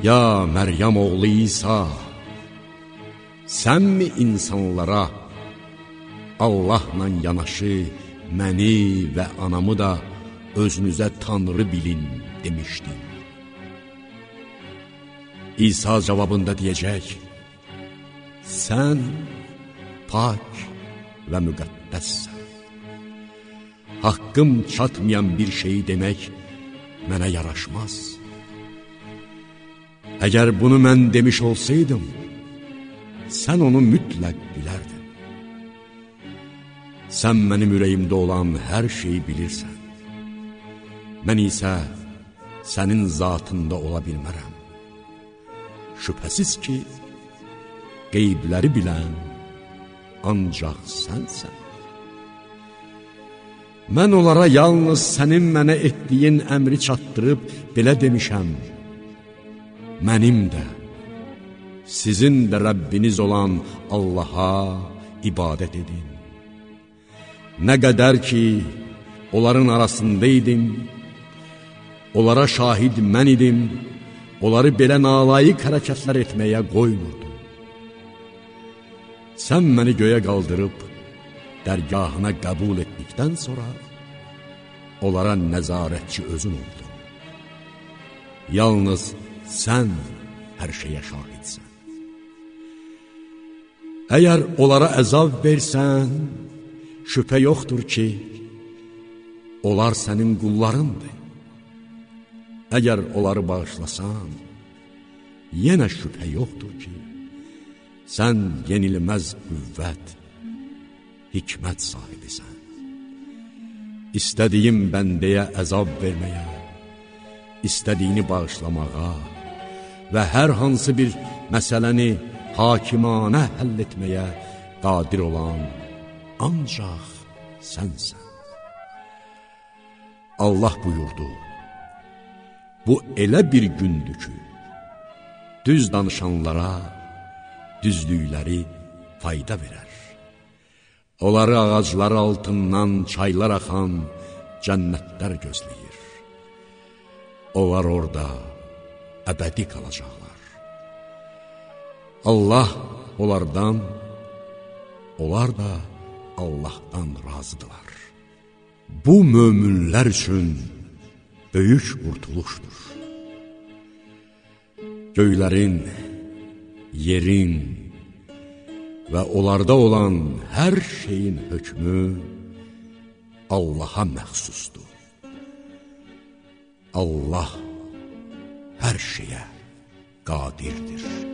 Speaker 1: Ya Məryəm oğlu İsa, sənmi insanlara Allahla yanaşı məni və anamı da özünüzə Tanrı bilin demişdi. İsa cavabında deyəcək, sən pak və müqəddəssən. Haqqım çatmayan bir şeyi demək mənə yaraşmaz. Əgər bunu mən demiş olsaydım, sən onu mütləq bilərdin. Sən mənim ürəyimdə olan hər şeyi bilirsən. Mən isə sənin zatında ola bilmərəm. Şübhəsiz ki, qeybləri bilən ancaq sənsən. Mən onlara yalnız sənin mənə etdiyin əmri çatdırıb belə demişəm. Mənim də, sizin də Rəbbiniz olan Allaha ibadət edin. Nə qədər ki, onların arasındaydım, onlara şahid mən idim, onları belə nalayıq hərəkətlər etməyə qoymurdum. Sən məni göyə qaldırıb, dərgahına qəbul etdikdən sonra, onlara nəzarətçi özün oldun. Yalnız sən hər şeyə şahidsən. Əgər onlara əzab versən, şübhə yoxdur ki, onlar sənin qullarındır. Əgər onları bağışlasan, yenə şübhə yoxdur ki, sən yenilməz qüvvət, hikmət sahibisən. İstədiyim bəndəyə əzab verməyə, istədiyini bağışlamağa və hər hansı bir məsələni hakimanə həll etməyə qadir olan ancaq sənsən. Allah buyurdu, bu elə bir gündür ki, düz danışanlara düzlükləri fayda verər. Onları ağacları altından çaylar axan cənnətlər gözləyir. Onlar orada əbədi qalacaqlar. Allah onlardan, onlar da Allahdan razıdırlar. Bu möminlər üçün böyük qurtuluşdur. Göylərin, yerin və onlarda olan hər şeyin hökmü Allaha məxsusdur. Allah hər şeyə qadirdir.